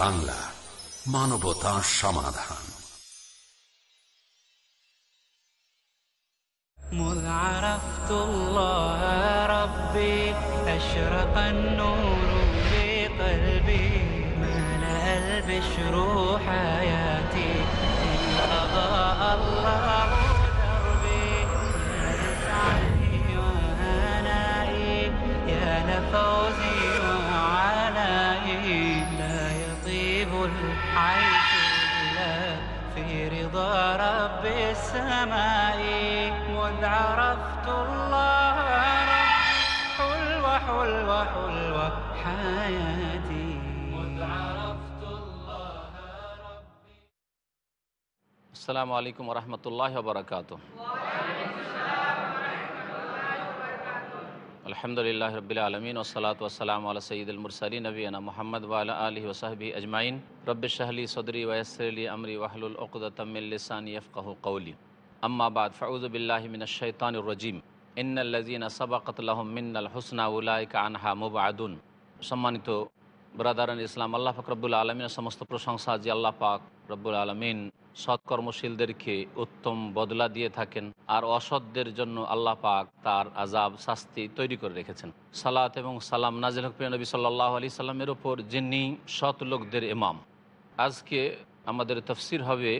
বাংলা মানবতা সমাধান مذ عرفت الله ربي أشرق النور همائي مذ عرفت الله حلوة حلوة حلوة حياتي. مذ عرفت الله ربي السلام عليكم ورحمة الله وبركاته. الحمد لله رب العالمين والصلاة والسلام على سيد المرسلين نبينا محمد وعلى آلہ وصحبہ اجمعین رب شہلی صدري ويسر لي أمري وحل العقدة من لساني يفقه قولي. মিন শৈতানুর রজিম। ইন্নাল্লাজিনা সাবাকত লাহম মিন্নাল হুসনা, উলাইকা আনহা মুবাদুন সম্মানিত ব্রাদারান ইসলাম, আল্লাহ পাক রব্বুল আলমিনের সমস্ত প্রশংসা যে আল্লাহ পাক রব্বুল আলমিন সৎকর্মশীলদেরকে উত্তম বদলা দিয়ে থাকেন আর অসৎদের জন্য আল্লাহ পাক তার আজাব শাস্তি তৈরি করে রেখেছেন। সালাত এবং সালাম নাজিল হক নবী সাল্লাহ আলি সাল্লামের ওপর, যিনি সৎ লোকদের ইমাম। আজকে আমাদের তফসির হবে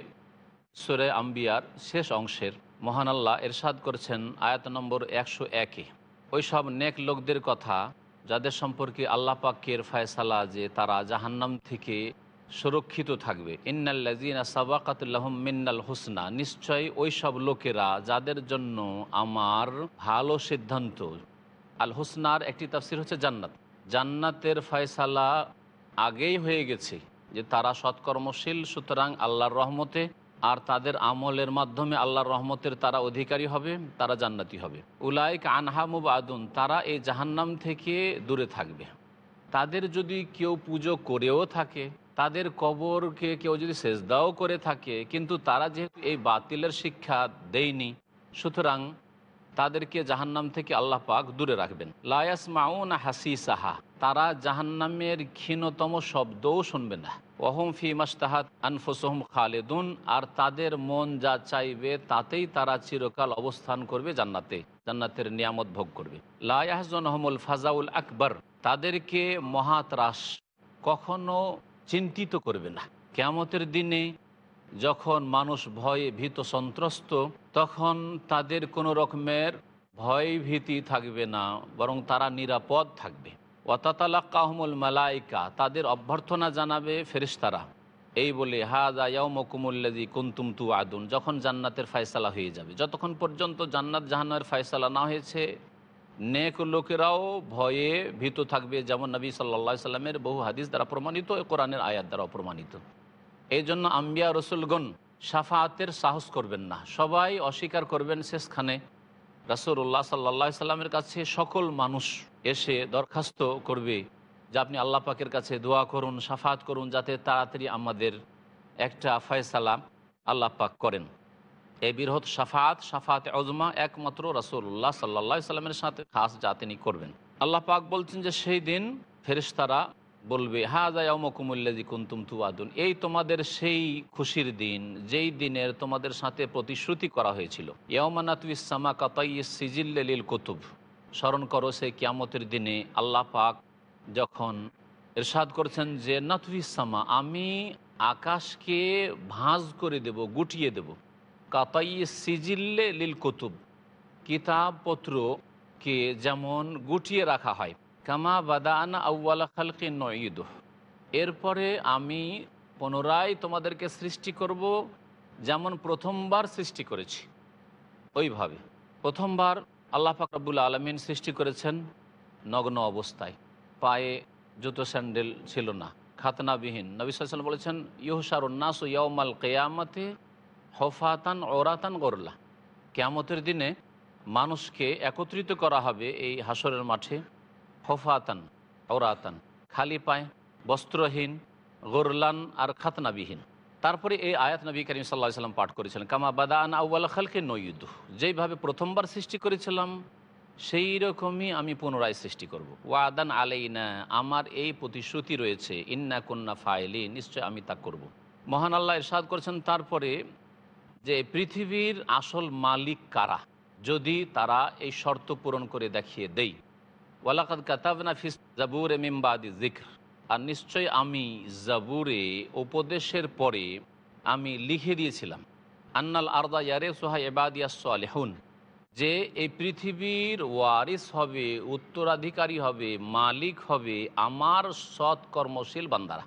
সুরে আম্বিয়ার শেষ অংশের মহান আল্লাহ এরশাদ করেছেন আয়াত নম্বর একশো একে। ওই সব নেক লোকদের কথা যাদের সম্পর্কে আল্লাহ পাকের ফয়সালা যে তারা জাহান্নাম থেকে সুরক্ষিত থাকবে। ইন্নাল্লাজিনা সাবাকাতুল্লাহম মিন্নাল হুসনা। নিশ্চয়ই ওই সব লোকেরা যাদের জন্য আমার ভালো সিদ্ধান্ত। আল হুসনার একটি তাফসির হচ্ছে জান্নাত। জান্নাতের ফয়সালা আগেই হয়ে গেছে যে তারা সৎকর্মশীল, সুতরাং আল্লাহর রহমতে আর তাদের আমলের মাধ্যমে আল্লাহর রহমতের তারা অধিকারী হবে, তারা জান্নাতি হবে। উলাইক আনহামুব আদুন তারা এই জাহান্নাম থেকে দূরে থাকবে। তাদের যদি কেউ পুজো করেও থাকে, তাদের কবরকে কেউ যদি সেজদাও করে থাকে, কিন্তু তারা যেহেতু এই বাতিলের শিক্ষা দেয়নি, সুতরাং তাদেরকে জাহান্নাম থেকে আল্লাহ পাক দূরে রাখবেন। লায়াস মাউন হাসি সাহা তারা জাহান্নামের ক্ষীণতম শব্দও শুনবে না। ওহম ফি মাস্তাহাত আনফুসহম খালেদুন, আর তাদের মন যা চাইবে তাতেই তারা চিরকাল অবস্থান করবে জান্নাতে, জান্নাতের নিয়ামত ভোগ করবে। লায়াহজন আহমুল ফাজাউল আকবর, তাদেরকে মহাত্রাস কখনো চিন্তিত করবে না। কেয়ামতের দিনে যখন মানুষ ভয়ে ভীত সন্ত্রস্ত, তখন তাদের কোনো রকমের ভয় ভীতি থাকবে না, বরং তারা নিরাপদ থাকবে। ওয়াতাতালাক্কাহমুল মালাইকা, তাদের অভ্যর্থনা জানাবে ফেরিস্তারা এই বলে হাদা ইয়ামকুমুল্লাদি কুন্তুম তু আদুন যখন জান্নাতের ফয়সালা হয়ে যাবে। যতক্ষণ পর্যন্ত জান্নাত জাহান্নার ফয়সালা না হয়েছে, নেক লোকেরাও ভয়ে ভীত থাকবে, যেমন নবী সাল্লা সাল্লামের বহু হাদিস দ্বারা প্রমাণিত কোরআনের আয়াত দ্বারা প্রমাণিত। এই জন্য আম্বিয়া রসুলগণ সাফাতের সাহস করবেন না। সবাই অস্বীকার করবেন শেষখানে রাসুল্লাহ সাল্লা সাল্লামের কাছে সকল মানুষ এসে দরখাস্ত করবে যে আপনি আল্লাহ পাকের কাছে দোয়া করুন সাফাত করুন যাতে তাড়াতাড়ি আমাদের একটা ফয়সালা আল্লাহ পাক করেন। এই বৃহৎ সাফাত সাফাত অজমা একমাত্র রাসুল্লাহ সাল্লা সাল্লামের সাথে খাস যা তিনি করবেন। আল্লাহ পাক বলছেন যে সেই দিন ফেরিস্তারা বলবে হাজায়ামকুমুল্লাজি কুন্তুম তুয়াদুন এই তোমাদের সেই খুশির দিন, যেই দিনের তোমাদের সাথে প্রতিশ্রুতি করা হয়েছিল। ইয়মানাতুইসামা কাতাই সিজিল্লিল কুতুব। স্মরণ করো, সেই কিয়ামতের দিনে আল্লাহ পাক যখন এরশাদ করছেন যে নাতুইসামা আমি আকাশকে ভাঁজ করে দেব, গুটিয়ে দেব। কাতাই সিজিল্লে লিল কুতুব, কিতাবপত্রকে যেমন গুটিয়ে রাখা হয় কামা বাদানা আউ্লা খালকে নঈদ। এরপরে আমি পুনরায় তোমাদেরকে সৃষ্টি করব যেমন প্রথমবার সৃষ্টি করেছি। ওইভাবে। প্রথমবার আল্লাহ ফাকরাবুল আলমিন সৃষ্টি করেছেন নগ্ন অবস্থায়। পায়ে জুতো স্যান্ডেল ছিল না, খাতনাবিহীন। নবী সাল্লাম বলেছেন ইহসার উন্নাস ইয়মাল কেয়ামতে হফাতান ওরাতান গরলা। কেয়ামতের দিনে মানুষকে একত্রিত করা হবে এই হাসরের মাঠে। হফাতান ওরাতান খালি পায়, বস্ত্রহীন, গোরলান আর খাতনাবিহীন তারপরে এই আয়াত নবী করিম সাল্লাহ সাল্লাম পাঠ করেছিলেন, কামা বাদান আউ্ল খালকে নইদ যেইভাবে প্রথমবার সৃষ্টি করেছিলাম সেই রকমই আমি পুনরায় সৃষ্টি করব। ওয়াদান আলাইনা, আমার এই প্রতিশ্রুতি রয়েছে, ইন্না কন্যা ফাইলি নিশ্চয় আমি তা করব। মহান আল্লাহ ইরশাদ করেছেন, তারপরে যে পৃথিবীর আসল মালিক কারা যদি তারা এই শর্ত পূরণ করে দেখিয়ে দেই ওয়ালাকাদ কাতাবনা ফিস জাবুর মিমবাদি জিক্র আর নিশ্চয় আমি জাবুরে উপদেশের পরে আমি লিখে দিয়েছিলাম। আন্নাল আর্দা ইয়ারে সোহা এবাদিয়া সালেহুন। যে এই পৃথিবীর ওয়ারিস হবে, উত্তরাধিকারী হবে, মালিক হবে আমার সৎ কর্মশীল বান্দারা।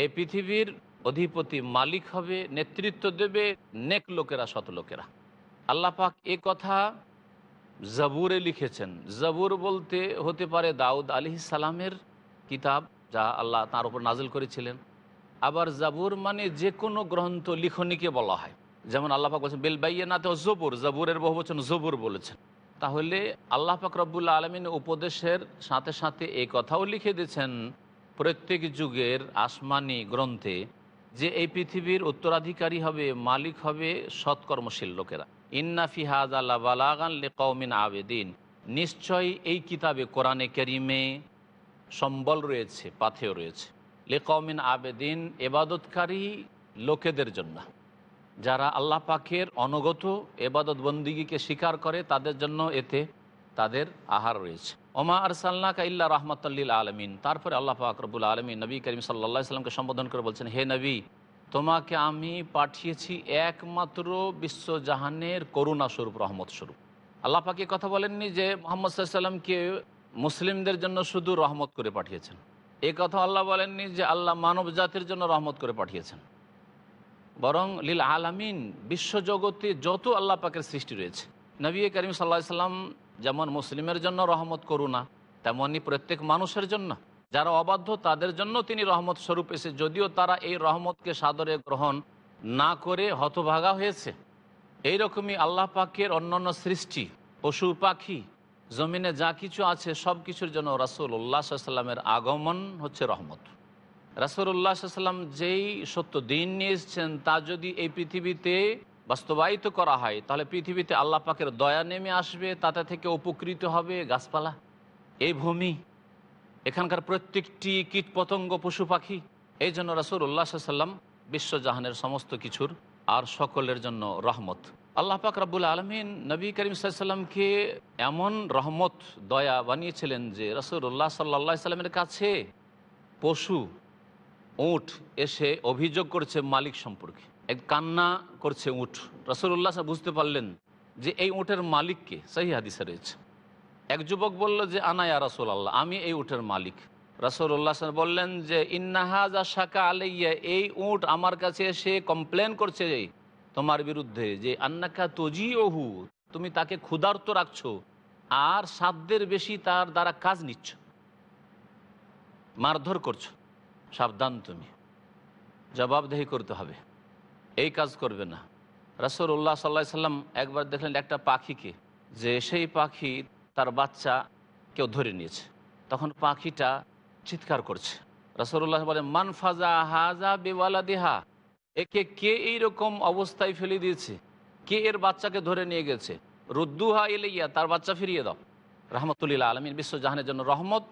এই পৃথিবীর অধিপতি মালিক হবে, নেতৃত্ব দেবে নেক লোকেরা, সৎ লোকেরা। আল্লাহ পাক এ কথা জাবুরে লিখেছেন। জাবুর বলতে হতে পারে দাউদ আলি সালামের কিতাব, যা আল্লাহ তার উপর নাজিল করেছিলেন। আবার জাবুর মানে যে কোনো গ্রন্থ লিখনিকে বলা হয়। যেমন আল্লাহ পাক বলছেন বেলবাইয়া নাতে জবুর জাবুরের বহু বচন জবুর বলেছেন। তাহলে আল্লাহ পাক রব্বুল্লা আলমিন উপদেশের সাথে সাথে এই কথাও লিখে দিয়েছেন, প্রত্যেক যুগের আসমানি গ্রন্থে যে এই পৃথিবীর উত্তরাধিকারী হবে, মালিক হবে সৎকর্মশীল লোকেরা। ইন্নাফি হাজ আল্লাহ বালাগান লে কৌমিন আবেদিন। নিশ্চয়ই এই কিতাবে কোরআনে কেরিমে সম্বল রয়েছে পাথেও রয়েছে। লে কৌমিন আবেদিন এবাদতকারী লোকেদের জন্য। যারা আল্লাহ পাকের অনগত এবাদত বন্দিগিকে স্বীকার করে, তাদের জন্য এতে তাদের আহার রয়েছে। ওমা আর আরসাল্লা কাইল্লা রহমতুল্লিল আলমিন। তারপরে আল্লাহ পাক রবুল আলমিন নবী করিম সাল্লা সাল্লামকে সম্বোধন করে বলছেন, হে নবী তোমাকে আমি পাঠিয়েছি একমাত্র বিশ্বজাহানের করুণা স্বরূপ রহমত স্বরূপ আল্লাহ পাকে কথা বলেননি যে মোহাম্মদ সাল্লামকে মুসলিমদের জন্য শুধু রহমত করে পাঠিয়েছেন। এ কথা আল্লাহ বলেননি যে আল্লাহ মানব জাতির জন্য রহমত করে পাঠিয়েছেন। বরং লীল আলামিন, বিশ্বজগতে যত আল্লাহ পাকের সৃষ্টি রয়েছে, নবী করিম সাল্লা সাল্লাম যেমন মুসলিমের জন্য রহমত, করুণা তেমনই প্রত্যেক মানুষের জন্য যারা অবাধ্য, তাদের জন্য তিনি রহমত স্বরূপ এসে যদিও তারা এই রহমতকে সাদরে গ্রহণ না করে হতভাগা হয়েছে। এই রকমই আল্লাহ পাকের অন্যান্য সৃষ্টি, পশু, পাখি, জমিনে যা কিছু আছে, সব কিছুর জন্য রাসুল উল্লাহ সাল্লামের আগমন হচ্ছে রহমত। রাসুল্লাহ সাল্লাম যেই সত্য দিন নিয়ে এসছেন তা যদি এই পৃথিবীতে বাস্তবায়িত করা হয়, তাহলে পৃথিবীতে আল্লাহ পাকের দয়া নেমে আসবে, তাতে থেকে উপকৃত হবে গাছপালা। এই ভূমি এখানকার প্রত্যেকটি কীট পতঙ্গ পশু পাখি, এই জন্য রাসুল উল্লাহ সাল্লাম বিশ্বজাহানের সমস্ত কিছুর আর সকলের জন্য রহমত। আল্লাহ পাক রাবুল আলমিন নবী করিম সাল্লামকে এমন রহমত, দয়া বানিয়েছিলেন যে রসুল্লাহ সাল্লা সাল্লামের কাছে পশু উঠ এসে অভিযোগ করছে মালিক সম্পর্কে। এক কান্না করছে উঠ রসুল্লাহ বুঝতে পারলেন যে এই উটের মালিককে সেই হাদিসে রয়েছে। এক যুবক বলল যে আনায়া রাসুল আল্লাহ আমি এই উটের মালিক। রাসুল্লাহ বললেন যে ইন্নাহাজা শাকা আলাইয়া, এই উট আমার কাছে এসে কমপ্লেন করছে তোমার বিরুদ্ধে যে, আন্নাকা তজি ওহু তুমি তাকে ক্ষুধার্ত রাখছো আর সাধ্যের বেশি তার দ্বারা কাজ নিচ্ছ। মারধর করছ। সাবধান তুমি। জবাবদেহি করতে হবে। এই কাজ করবে না। রাসুল উল্লাহ সাল্লাহ সাল্লাম একবার দেখলেন একটা পাখিকে, যে সেই পাখি তার বাচ্চা কেউ ধরে নিয়েছে। তখন পাখিটা চিৎকার করছে। রসুল্লাহ বলে মান ফাজা হাজা বেওয়ালা দেহা একে কে এইরকম অবস্থায় ফেলে দিয়েছে? কে এর বাচ্চাকে ধরে নিয়ে গেছে? রুদ্দুহা এলাইয়া তার বাচ্চা ফিরিয়ে দাও। রহমতুল্লাহ আলমীর বিশ্বজাহানের জন্য রহমত।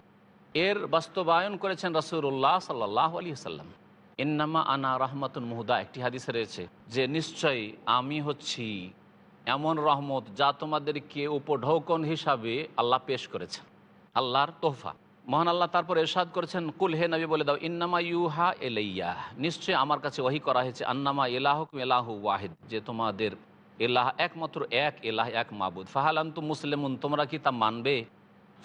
এর বাস্তবায়ন করেছেন রসুল্লাহ সাল্লাহ আলী সাল্লাম ইন্নামা আনা রহমতুল মুহুদা, একটি হাদিসে রয়েছে যে, নিশ্চয়ই আমি হচ্ছি এমন রহমত যা তোমাদেরকে উপঢৌকন হিসাবে আল্লাহ পেশ করেছেন। আল্লাহর তোহফা। মহান আল্লাহ তারপর এরশাদ করেছেন, কুল হে নবী বলে দাও, ইন্নামা ইউহা এলাইয়া নিশ্চয়ই আমার কাছে ওহি করা হয়েছে, আন্নামা এলাহকুম এলাহু ওয়াহিদ। যে তোমাদের এলাহ একমাত্র এক এলাহ এক মাবুদ। ফাহালান্তু মুসলিমুন, তোমরা কি তা মানবে?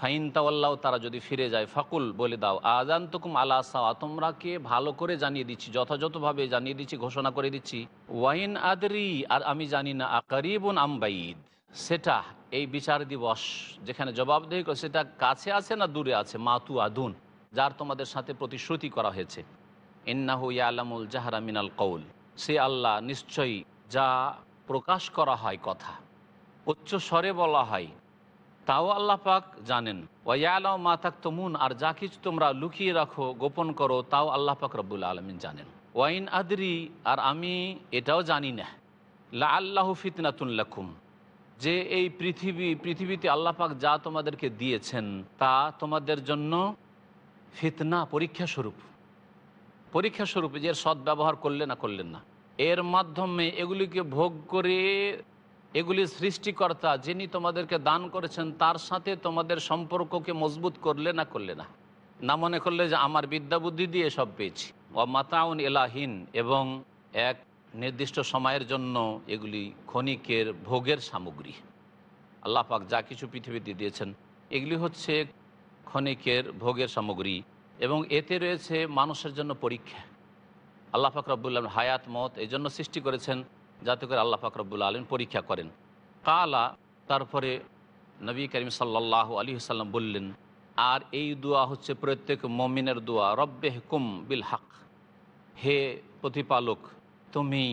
ফাইন তাওয়াল্লাহ তারা যদি ফিরে যায়, ফাকুল বলে দাও আজান তুকুম আলা সাওয়া তোমরা কে? ভালো করে জানিয়ে দিচ্ছি, যথাযথভাবে জানিয়ে দিচ্ছি, ঘোষণা করে দিচ্ছি। ওয়াইন আদরি আর আমি জানি না, আকারিবুন আমবাইদ সেটা এই বিচার দিবস, যেখানে জবাবদেহি করে, সেটা কাছে আছে না দূরে আছে? মাতু আদুন, যার তোমাদের সাথে প্রতিশ্রুতি করা হয়েছে। ইন্নাহু ইয়ালামুল জাহারা মিনাল কৌল সে আল্লাহ নিশ্চয়ই যা প্রকাশ করা হয় কথা, উচ্চ স্বরে বলা হয় তাও আল্লাহ পাক জানেন। ওয়ালাও মা থাক তমুন আর যা কিছু তোমরা লুকিয়ে রাখো, গোপন করো, তাও আল্লাহ পাক রব্বুল আলমিন জানেন। ওয়াইন আদরি, আর আমি এটাও জানি না। লা আল্লাহ ফিতনাতুল্লাকুম যে এই পৃথিবী, পৃথিবীতে আল্লাহ পাক যা তোমাদেরকে দিয়েছেন, তা তোমাদের জন্য ফিতনা পরীক্ষা স্বরূপ। পরীক্ষা স্বরূপ, যে সদ্ব্যবহার করলে না, করলেন না। এর মাধ্যমে এগুলিকে ভোগ করে এগুলি সৃষ্টিকর্তা যিনি তোমাদেরকে দান করেছেন, তার সাথে তোমাদের সম্পর্ককে মজবুত করলে না করলে না। না মনে করলে যে আমার বিদ্যা বুদ্ধি দিয়ে সব পেয়েছি। ও মাতাউন এলাহীন এবং এক নির্দিষ্ট সময়ের জন্য এগুলি ক্ষণিকের ভোগের সামগ্রী। আল্লাহ পাক যা কিছু পৃথিবীতে দিয়েছেন, এগুলি হচ্ছে ক্ষণিকের ভোগের সামগ্রী এবং এতে রয়েছে মানুষের জন্য পরীক্ষা। আল্লাহ পাক রব্বুল্লাহ হায়াত, মত এই জন্য সৃষ্টি করেছেন যাতে করে আল্লাহ পাক রব্বুল আলম পরীক্ষা করেন। কালা, তারপরে নবী করিম সাল্লাহ আলী সাল্লাম বললেন, আর এই দোয়া হচ্ছে প্রত্যেক মমিনের দোয়া, রব্বে হুকুম বিল হাক। হে প্রতিপালক, তুমি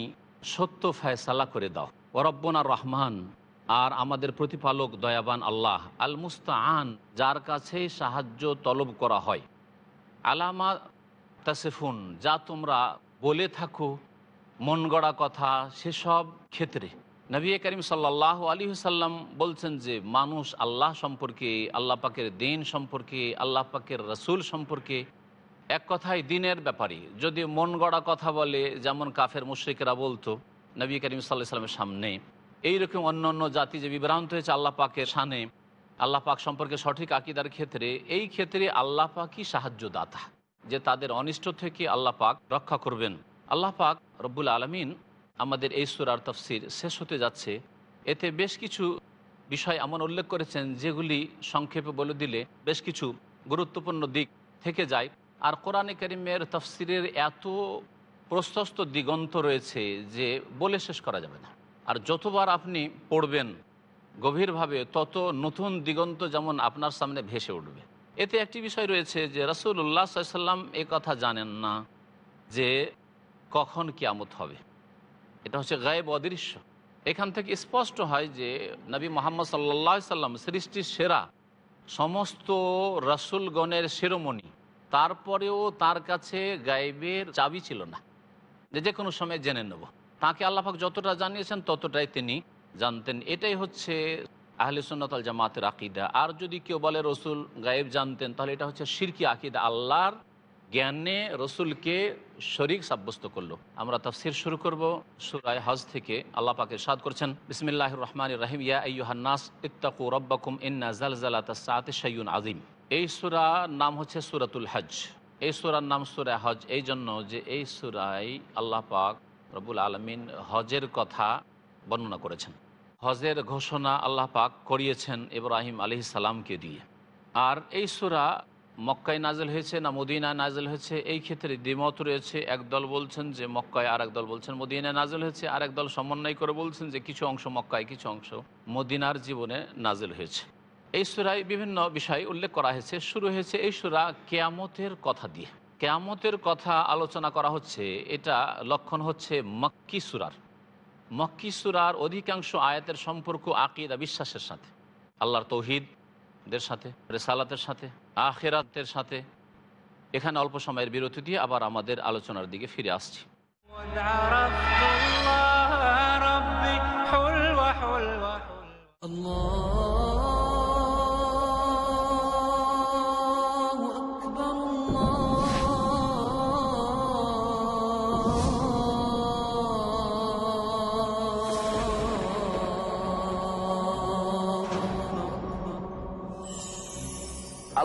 সত্য ফায়সালা করে দাও। ওরব্বনা রহমান, আর আমাদের প্রতিপালক দয়াবান আল্লাহ, আল মুস্তাআন, যার কাছে সাহায্য তলব করা হয়। আলামা তাসেফুন, যা তোমরা বলে থাকো মন গড়া কথা, সেসব ক্ষেত্রে নবী করিম সাল্লাহ আলী সাল্লাম বলছেন যে, মানুষ আল্লাহ সম্পর্কে, আল্লাহ পাকের দিন সম্পর্কে, আল্লাহ পাকের রসুল সম্পর্কে এক কথায় দিনের ব্যাপারে। যদি মন গড়া কথা বলে, যেমন কাফের মুশ্রিকেরা বলতো নবী করিম সাল্লাহ সাল্লামের সামনে, এইরকম অন্য অন্য জাতি যে বিভ্রান্ত হয়েছে আল্লাহ পাকের সানে আল্লাহ পাক সম্পর্কে সঠিক আকিদার ক্ষেত্রে, এই ক্ষেত্রে আল্লাহ পাকই সাহায্যদাতা, যে তাদের অনিষ্ট থেকে আল্লাহ পাক রক্ষা করবেন। আল্লাহ পাক রব্বুল আলমিন আমাদের এই সুরার তফসির শেষ হতে যাচ্ছে। এতে বেশ কিছু বিষয় এমন উল্লেখ করেছেন যেগুলি সংক্ষেপে বলে দিলে বেশ কিছু গুরুত্বপূর্ণ দিক থেকে যায়। আর কোরআনে করিমের তফসিরের এত প্রশস্ত দিগন্ত রয়েছে যে বলে শেষ করা যাবে না। আর যতবার আপনি পড়বেন গভীরভাবে, তত নতুন দিগন্ত যেমন আপনার সামনে ভেসে উঠবে। এতে একটি বিষয় রয়েছে যে রসুল্লাহ সাল্লাম এ কথা জানেন না যে কখন কিয়ামত হবে? এটা হচ্ছে গায়েব অদৃশ্য। এখান থেকে স্পষ্ট হয় যে নবী মোহাম্মদ সাল্লা সাল্লাম সৃষ্টির সেরা সমস্ত রসুলগণের শিরোমণি। তারপরেও তার কাছে গায়েবের চাবি ছিল না। যে যে কোনো সময় জেনে নেব। তাকে আল্লাহাক যতটা জানিয়েছেন ততটাই তিনি জানতেন। এটাই হচ্ছে আহলে সুন্নতাল জামাতের আকিদা। আর যদি কেউ বলে রসুল গায়েব জানতেন, তাহলে এটা হচ্ছে সিরকি আকিদা। আল্লাহর জ্ঞানে রসুলকে শরিক সাব্যস্ত করল। আমরা তাফসির শুরু করব সুরায় হজ থেকে। আল্লাহ পাকে সাদ করছেন বিসমিল্লাহ রহমান রাহিম, ইয়া আইয়ুহান্নাস ইত্তাকু রব্বাকুম, ইন্না জালজালাত সাতে শাইউন আজিম এই সুরা নাম হচ্ছে সুরাতুল হজ এই সুরার নাম সুরা হজ এই জন্য যে এই সুরাই আল্লাহ পাক রবুল আলমিন হজের কথা বর্ণনা করেছেন। হজের ঘোষণা আল্লাহ পাক করিয়েছেন ইব্রাহিম আলি সালামকে দিয়ে। আর এই সুরা মক্কায় নাজেল হয়েছে না মদিনায় নাজেল হয়েছে? এই ক্ষেত্রে দ্বিমত রয়েছে। একদল বলছেন যে মক্কায় আর দল বলছেন মদিনায় নাজেল হয়েছে। আর দল সমন্বয় করে বলছেন যে কিছু অংশ মক্কায়, কিছু অংশ মদিনার জীবনে নাজেল হয়েছে। এই সুরায় বিভিন্ন বিষয় উল্লেখ করা হয়েছে। শুরু হয়েছে এই সুরা কেয়ামতের কথা দিয়ে। কেয়ামতের কথা আলোচনা করা হচ্ছে। এটা লক্ষণ হচ্ছে মক্কি সুরার। মক্কি সুরার অধিকাংশ আয়াতের সম্পর্ক আকিদা, বিশ্বাসের সাথে। আল্লাহর দের সাথে, রেসালাতের সাথে, আখেরাতের সাথে। এখানে অল্প সময়ের বিরতি দিয়ে আবার আমাদের আলোচনার দিকে ফিরে আসছি। আল্লাহ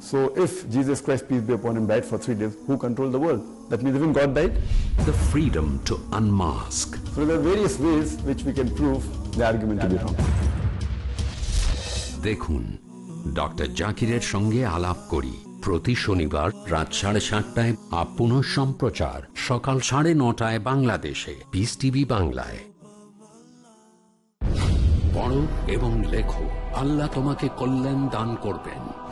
so if Jesus Christ, peace be upon him, died for three days, who controlled the world? That means even God died? the freedom to unmask So there are various ways which we can prove the argument to be wrong. দেখুন doctor জাকিরের সঙ্গে আলাপ করি প্রতি শনিবার রাত সাড়ে সাতটায় আপন সম্প্রচার সকাল সাড়ে নটায় বাংলাদেশে পিস টিভি বাংলায় পড়ো এবং লেখো আল্লাহ তোমাকে কল্যাণ দান করবেন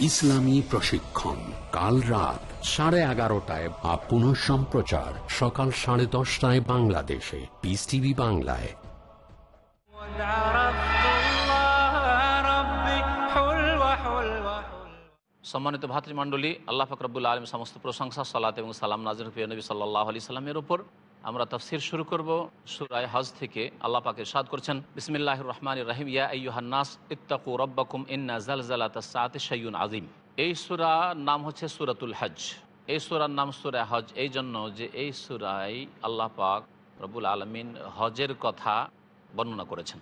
ইসলামী প্রশিক্ষণ, কাল রাত সাড়ে এগারোটায় বা পুনঃ সম্প্রচার সকাল সাড়ে দশটায় বাংলাদেশে। পিস টিভি বাংলায়। সম্মানিত ভাতৃমণ্ডলী, আল্লাহ ফকরবুল্লা আলম সমস্ত প্রশংসা, সালাত এবং সালাম নাজির নবী সাল্লাহ আলি সাল্লামের ওপর আমরা তফসির শুরু করব সুরায় হজ থেকে। আল্লাহ পাকে সাদ করছেন বিসমিল্লাহ রহমান রাহিম। ইয়া ইত্তাকু রব্বাকুম ইন্না জালজালাত সাআতি শাইউন আজিম এই সূরা নাম হচ্ছে সূরাতুল হজ এই সূরার নাম সূরা হজ এই জন্য যে এই সূরায় আল্লাহ পাক রবুল আলমিন হজের কথা বর্ণনা করেছেন।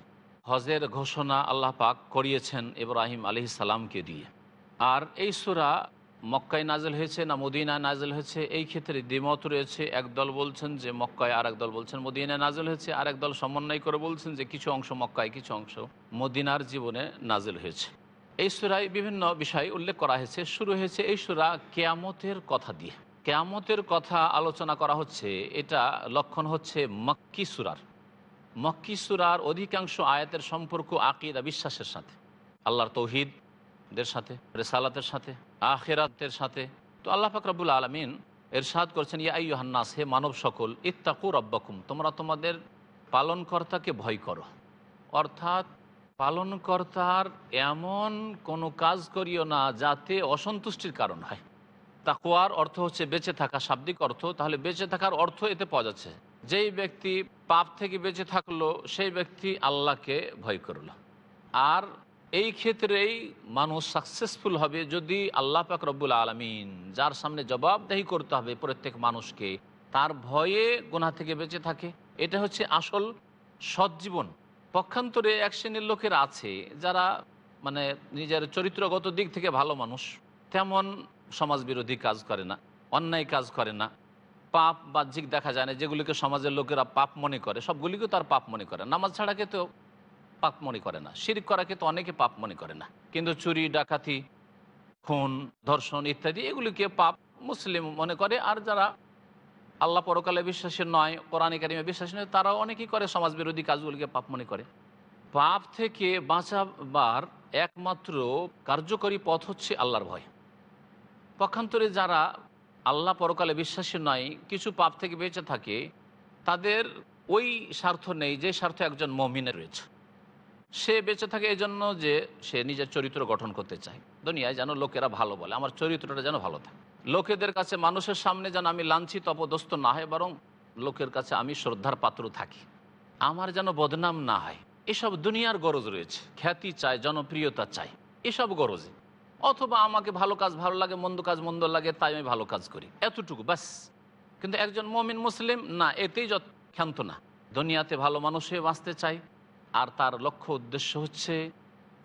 হজের ঘোষণা আল্লাহ পাক করিয়েছেন ইব্রাহিম আলি সালামকে দিয়ে। আর এই সুরা মক্কায় নাজেল হয়েছে না মদিনায় নাজেল হয়েছে? এই ক্ষেত্রে দ্বিমত রয়েছে। একদল বলছেন যে মক্কায় আর দল বলছেন মদিনায় নাজেল হয়েছে। আর দল সমন্বয় করে বলছেন যে কিছু অংশ মক্কায়, কিছু অংশ মদিনার জীবনে নাজেল হয়েছে। এই সুরায় বিভিন্ন বিষয় উল্লেখ করা হয়েছে। শুরু হয়েছে এই সুরা কেয়ামতের কথা দিয়ে। কেয়ামতের কথা আলোচনা করা হচ্ছে। এটা লক্ষণ হচ্ছে মক্কি সুরার। মক্কি সুরার অধিকাংশ আয়াতের সম্পর্ক আকিদা, বিশ্বাসের সাথে। আল্লাহর তৌহিদদের সাথে, রেসালাতের সাথে, আখেরাতের সাথে। তো আল্লাহ ফাকরাবুল আলমিন এরশাদ করছেন, ইয়া আইহান্নাস হে মানব সকল, ইত্তাকু রব্বাকুম, তোমরা তোমাদের পালনকর্তাকে ভয় করো। অর্থাৎ পালনকর্তার এমন কোনো কাজ করিও না যাতে অসন্তুষ্টির কারণ হয়। তাকুয়ার অর্থ হচ্ছে বেঁচে থাকা, শাব্দিক অর্থ। তাহলে বেঁচে থাকার অর্থ এতে পাওয়া যাচ্ছে, যেই ব্যক্তি পাপ থেকে বেঁচে থাকল, সেই ব্যক্তি আল্লাহকে ভয় করল। আর এই ক্ষেত্রেই মানুষ সাকসেসফুল হবে যদি আল্লাহ পাক রব্বুল আলমিন যার সামনে জবাবদাহি করতে হবে প্রত্যেক মানুষকে, তার ভয়ে গোনা থেকে বেঁচে থাকে। এটা হচ্ছে আসল সৎ জীবন। পক্ষান্তরে এক শ্রেণির লোকের আছে যারা মানে নিজের চরিত্রগত দিক থেকে ভালো মানুষ, তেমন সমাজবিরোধী কাজ করে না, অন্যায় কাজ করে না। পাপ বাহ্যিক দেখা যায় না, যেগুলিকে সমাজের লোকেরা পাপ মনে করে, সবগুলিকে তার পাপ মনে করে। নামাজ ছাড়াকে তো পাপ মনে করে না। শিরিক করাকে তো অনেকে পাপ মনে করে না। কিন্তু চুরি, ডাকাতি, খুন, ধর্ষণ ইত্যাদি, এগুলিকে পাপ মুসলিম মনে করে। আর যারা আল্লাহ পরকালে বিশ্বাসী নয়, কোরআন কারিমে বিশ্বাসী নয়, তারাও অনেকেই করে সমাজ বিরোধী কাজগুলিকে পাপ মনে করে। পাপ থেকে বাঁচাবার একমাত্র কার্যকরী পথ হচ্ছে আল্লাহর ভয়। পক্ষান্তরে যারা আল্লাহ পরকালে বিশ্বাসী নয়, কিছু পাপ থেকে বেঁচে থাকে, তাদের ওই স্বার্থ নেই যে স্বার্থ একজন মমিনের রয়েছে। সে বেঁচে থাকে এই জন্য যে সে নিজের চরিত্র গঠন করতে চায়। দুনিয়ায় যেন লোকেরা ভালো বলে, আমার চরিত্রটা যেন ভালো থাকে। লোকেদের কাছে, মানুষের সামনে যেন আমি লাঞ্ছিত, অপদস্থ না হয় বরং লোকের কাছে আমি শ্রদ্ধার পাত্র থাকি। আমার যেন বদনাম না হয়। এসব দুনিয়ার গরজ রয়েছে। খ্যাতি চাই, জনপ্রিয়তা চাই, এসব গরজে। অথবা আমাকে ভালো কাজ ভালো লাগে, মন্দ কাজ মন্দ লাগে, তাই আমি ভালো কাজ করি। এতটুকু, ব্যাস। কিন্তু একজন মমিন মুসলিম, না, এতেই যত ক্ষান্ত না। দুনিয়াতে ভালো মানুষ হয়ে বাঁচতে চাই আর তার লক্ষ্য উদ্দেশ্য হচ্ছে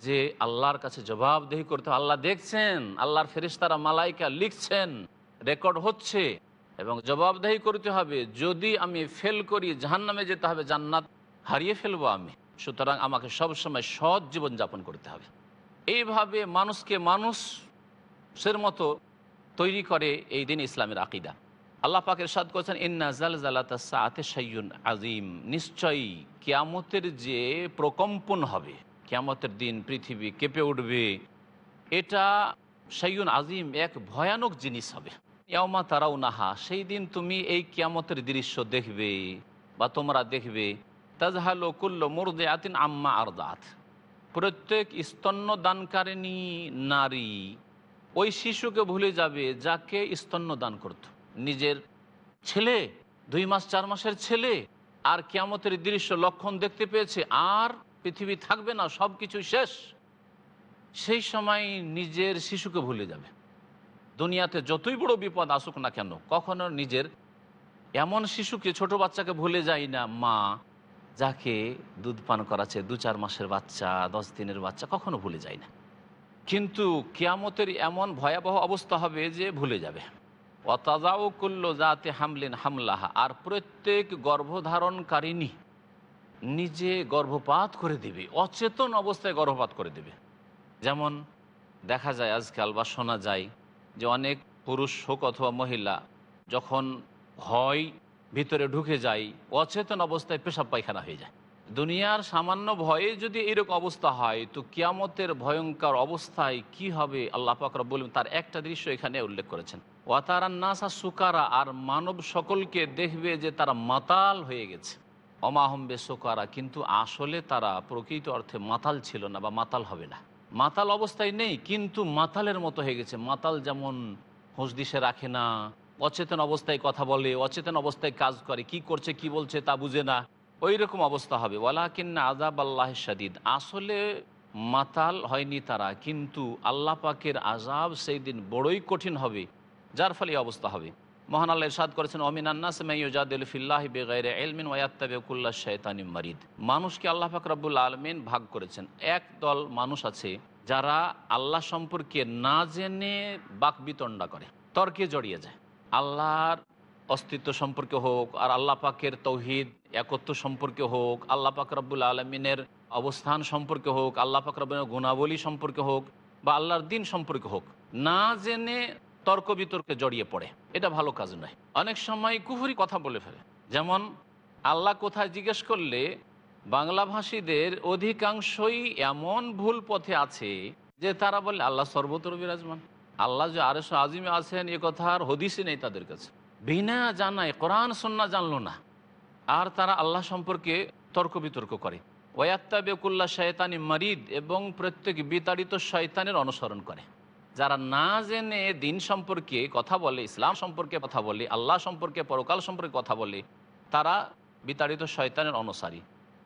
যে আল্লাহর কাছে জবাবদেহি করতে। আল্লাহ দেখছেন, আল্লাহর ফেরিস্তারা মালাইকা লিখছেন, রেকর্ড হচ্ছে এবং জবাবদেহি করতে হবে। যদি আমি ফেল করি, জাহান্নামে যেতে হবে, জান্নাত হারিয়ে ফেলব আমি। সুতরাং আমাকে সবসময় সৎ জীবনযাপন করতে হবে। এইভাবে মানুষকে মানুষের মতো তৈরি করে এই দিন ইসলামের আকিদা। আল্লাহ পাকের সাদ করেছেন সাআতে সাইয়ুন আজিম নিশ্চয়ই কিয়ামতের যে প্রকম্পন হবে, কিয়ামতের দিন পৃথিবী কেঁপে উঠবে, এটা সাইয়ুন আজিম এক ভয়ানক জিনিস হবে। ইয়ামা তারাও নাহা সেই দিন তুমি এই কিয়ামতের দৃশ্য দেখবে বা তোমরা দেখবে। তাজহালো কুল্ল মুরদে আতিন আম্মা আরদাত প্রত্যেক স্তন্য দানকারিণী নারী ওই শিশুকে ভুলে যাবে যাকে স্তন্য দান করত। নিজের ছেলে, দুই মাস, চার মাসের ছেলে, আর কিয়ামতের দৃশ্য লক্ষণ দেখতে পেয়েছে, আর পৃথিবী থাকবে না সব কিছু শেষ। সেই সময় নিজের শিশুকে ভুলে যাবে। দুনিয়াতে যতই বড় বিপদ আসুক না কেন, কখনো নিজের এমন শিশুকে, ছোট বাচ্চাকে ভুলে যায় না, মা, যাকে দুধ পান করাচ্ছে, দু চার মাসের বাচ্চা, দশ দিনের বাচ্চা, কখনো ভুলে যায় না। কিন্তু কিয়ামতের এমন ভয়াবহ অবস্থা হবে যে ভুলে যাবে। অতাজাও করল যাতে হামলেন হামলাহা, আর প্রত্যেক গর্ভধারণকারিণী নিজে গর্ভপাত করে দেবে, অচেতন অবস্থায় গর্ভপাত করে দেবে। যেমন দেখা যায় আজকাল বা শোনা যায় যে অনেক পুরুষ হোক অথবা মহিলা যখন ভয় ভিতরে ঢুকে যায়, অচেতন অবস্থায় পেশাব পায়খানা হয়ে যায়। দুনিয়ার সামান্য ভয়ে যদি এরকম অবস্থা হয়, তো কিয়ামতের ভয়ঙ্কর অবস্থায় কি হবে, আল্লাহ পাকর বলবেন তার একটা দৃশ্য এখানে উল্লেখ করেছেন। ওয়াতারান্নাসা সুকারা, আর মানব সকলকে দেখবে যে তারা মাতাল হয়ে গেছে। অমাহম্বে সুকারা, কিন্তু আসলে তারা প্রকৃত অর্থে মাতাল ছিল না বা মাতাল হবে না। মাতাল অবস্থায় নেই, কিন্তু মাতালের মতো হয়ে গেছে। মাতাল যেমন হোঁশ দিশে রাখে না, অচেতন অবস্থায় কথা বলে, অচেতন অবস্থায় কাজ করে, কি করছে, কি বলছে তা বুঝে না ওই রকম অবস্থা হবে। ওয়ালা কিন্না আজাব আল্লাহ সাদিদ আসলে মাতাল হয়নি তারা, কিন্তু আল্লাহ পাকের আজাব সেই দিন বড়ই কঠিন হবে। যার ফলে অবস্থা হবে। মহান আল্লাহ ইরশাদ করেছেন, অমিন আন্নাস মাইয়ুজাদিল ফিল্লাহ বেগাইরে এলমিন ওয়াত্তাবেকুল্লাহ শয়তানি মারিদ। মানুষকে আল্লাহ পাক রব্বুল আলমিন ভাগ করেছেন। এক দল মানুষ আছে যারা আল্লাহ সম্পর্কে না জেনে বাক বিতণ্ডা করে, তর্কে জড়িয়ে যায়। আল্লাহর অস্তিত্ব সম্পর্কে হোক আর আল্লাহ পাকের তৌহিদ একত্র সম্পর্কে হোক, আল্লাহ পাক রব্বুল আলমিনের অবস্থান সম্পর্কে হোক, আল্লাহ পাক রব্বুলের গুণাবলী সম্পর্কে হোক বা আল্লাহর দিন সম্পর্কে হোক, না জেনে তর্ক বিতর্কে জড়িয়ে পড়ে। এটা ভালো কাজ নয়। অনেক সময় কুহুরি কথা বলে ফেলে। যেমন, আল্লাহ কোথায় জিজ্ঞেস করলে বাংলাভাষীদের অধিকাংশই এমন ভুল পথে আছে যে তারা বলে, আল্লাহ সর্বতর বিরাজমান। আল্লাহ যে আরশ আজিমে আছেন, এ কথা আর হদিসই নেই তাদের কাছে। বিনা জানায় কোরআন সন্না জানলো না। আর তারা আল্লাহ সম্পর্কে তর্ক বিতর্ক করে ওয়াত্তাবেকুল্লা শয়তানি মারিদ এবং প্রত্যেক বিতাড়িত শয়তানের অনুসরণ করে। যারা না জেনে দিন সম্পর্কে কথা বলে, ইসলাম সম্পর্কে কথা বলে, আল্লাহ সম্পর্কে, পরকাল সম্পর্কে কথা বলে, তারা বিতাড়িত শয়তানের অনুসারী।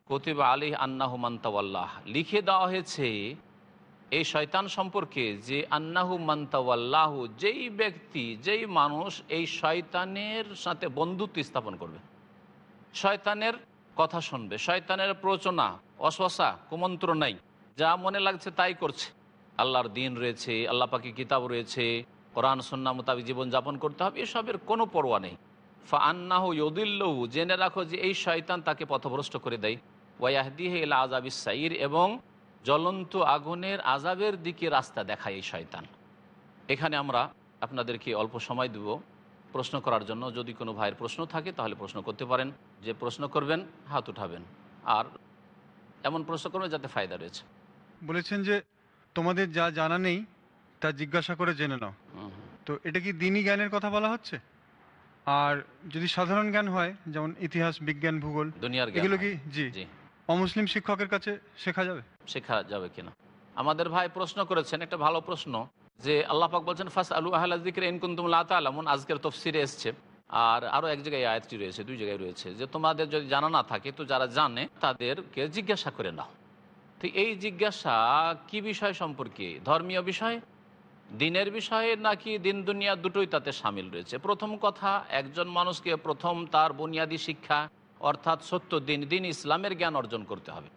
কতিবা আলী আন্নাহু মান্তাওয়াল্লাহ লিখে দেওয়া হয়েছে, এই শয়তান সম্পর্কে যে আন্নাহু মান্তাওয়াল্লাহু যেই ব্যক্তি, যেই মানুষ এই শয়তানের সাথে বন্ধুত্ব স্থাপন করবে। শয়তানের কথা শুনবে, শয়তানের প্রচনা, অশ্বাসা, কুমন্ত্র নাই, যা মনে লাগছে তাই করছে। আল্লাহর দিন রয়েছে, আল্লাহ পাকি কিতাব রয়েছে, কোরআন সন্না মোতাবিক জীবনযাপন করতে হবে, এসবের কোনো পরোয়া নেই। ফা আন্নাহ ইউদিল্লহু, জেনে রাখো যে এই শয়তান তাকে পথভ্রষ্ট করে দেয়। ওয়াহদিহে এলা আজাবিস সাইর এবং জ্বলন্ত আগুনের আজাবের দিকে রাস্তা দেখায় এই শয়তান। এখানে আমরা আপনাদেরকে অল্প সময় দেব প্রশ্ন করার জন্য। যদি কোনো ভাইয়ের প্রশ্ন থাকে তাহলে প্রশ্ন করতে পারেন। যে প্রশ্ন করবেন, হাত উঠাবেন। আর এমন প্রশ্ন করবেন যাতে ফায়দা রয়েছে। বলেছেন যে তোমাদের যা জানা নেই তা জিজ্ঞাসা করে জেনে নাও। তো এটা কি দিনই জ্ঞানের কথা বলা হচ্ছে? আর যদি সাধারণ জ্ঞান হয় যেমন ইতিহাস বিজ্ঞান ভূগোল দুনিয়ার এগুলো কি? জি। জি। অমুসলিম শিক্ষকের কাছে শেখা যাবে? শেখা যাবে কিনা আমাদের ভাই প্রশ্ন করেছেন একটা ভালো প্রশ্ন যে আল্লাহ পাক বলছেন ফার্স্ট আলু আহলা জিক্রে ইনকুন্তুম লাতালামুন আজকের তফসিরে এসছে। আর আরও এক জায়গায় আয়াতটি রয়েছে দুই জায়গায় রয়েছে যে তোমাদের যদি জানা না থাকে তো যারা জানে তাদেরকে জিজ্ঞাসা করে নাও। তো এই জিজ্ঞাসা কি বিষয় সম্পর্কে? ধর্মীয় বিষয়? দিনের বিষয়ে নাকি দিন দুনিয়া দুটোই তাতে সামিল রয়েছে? প্রথম কথা, একজন মানুষকে প্রথম তার বুনিয়াদী শিক্ষা, অর্থাৎ সত্য দিন দিন ইসলামের জ্ঞান অর্জন করতে হবে।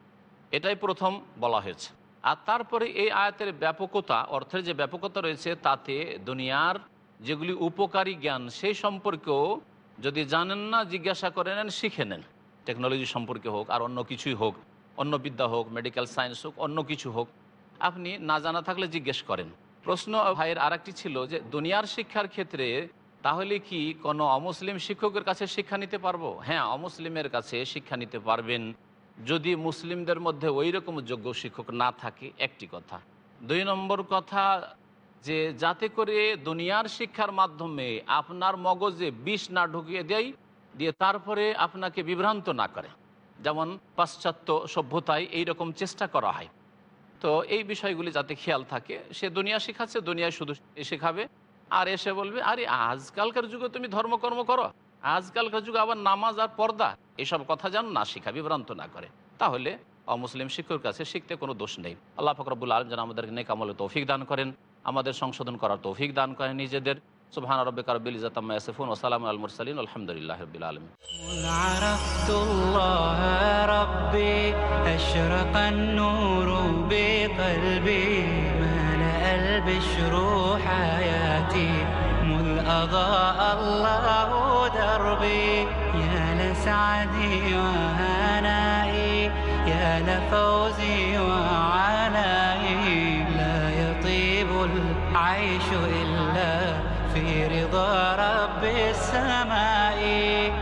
এটাই প্রথম বলা হয়েছে। আর তারপরে এই আয়াতের ব্যাপকতা, অর্থের যে ব্যাপকতা রয়েছে, তাতে দুনিয়ার যেগুলি উপকারী জ্ঞান, সেই সম্পর্কেও যদি জানেন না, জিজ্ঞাসা করে নেন, শিখে নেন। টেকনোলজি সম্পর্কে হোক আর অন্য কিছুই হোক অন্য বিদ্যা হোক মেডিকেল সায়েন্স হোক, অন্য কিছু হোক, আপনি না জানা থাকলে জিজ্ঞেস করেন। প্রশ্ন ভাইয়ের আর ছিল যে, দুনিয়ার শিক্ষার ক্ষেত্রে তাহলে কি কোনো অমুসলিম শিক্ষকের কাছে শিক্ষা নিতে পারব? হ্যাঁ অমুসলিমের কাছে শিক্ষা নিতে পারবেন। যদি মুসলিমদের মধ্যে ওই রকম যোগ্য শিক্ষক না থাকে, একটি কথা। দুই নম্বর কথা যে, যাতে করে দুনিয়ার শিক্ষার মাধ্যমে আপনার মগজে বিষ না ঢুকিয়ে দেয় দিয়ে তারপরে আপনাকে বিভ্রান্ত না করে। যেমন পাশ্চাত্য সভ্যতায় এই রকম চেষ্টা করা হয়। তো এই বিষয়গুলি যাতে খেয়াল থাকে, সে দুনিয়া শেখাচ্ছে, দুনিয়ায় শুধু শেখাবে, আর এসে বলবে, আরে, আজকালকার যুগে তুমি ধর্মকর্ম করো, আজকালকার যুগে আবার নামাজ আর পর্দা, এসব কথা যেন না শেখা, বিভ্রান্ত না করে। তাহলে অমুসলিম শিক্ষকের কাছে শিখতে কোনো দোষ নেই। আল্লাহ ফকরাবুল আলম যেন আমাদেরকে নেকামলে তৌফিক দান করেন, আমাদের সংশোধন করার তৌফিক দান করেন নিজেদের। সুবহান রব্বিক রব্বিল ইজ্জাতাম্মা ইয়াসিফুন ওয়া সালামু আলাল মুরসালিন আলহামদুলিল্লাহি রাব্বিল আলামিন عرفت الله ربي أشرق النور بقلبي ملأ البشر حياتي مذ أضاء الله دربي يا لسعدي وهنائي يا لفوزي وعنائي رضا رب السماء.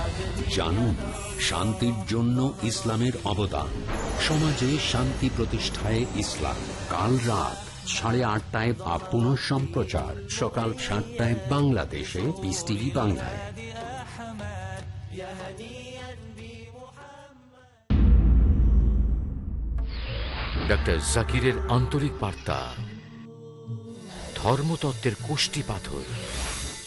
জানুন শান্তির জন্য ইসলামের অবদান। সমাজে শান্তি প্রতিষ্ঠায় ইসলাম। কাল রাত সাড়ে আটটায় বা পুনঃ সম্প্রচার। সকাল সাতটায় বাংলাদেশে পিস টিভি বাংলায়। ডক্টর জাকিরের আন্তরিক বার্তা। ধর্মতত্ত্বের কোষ্টি পাথর।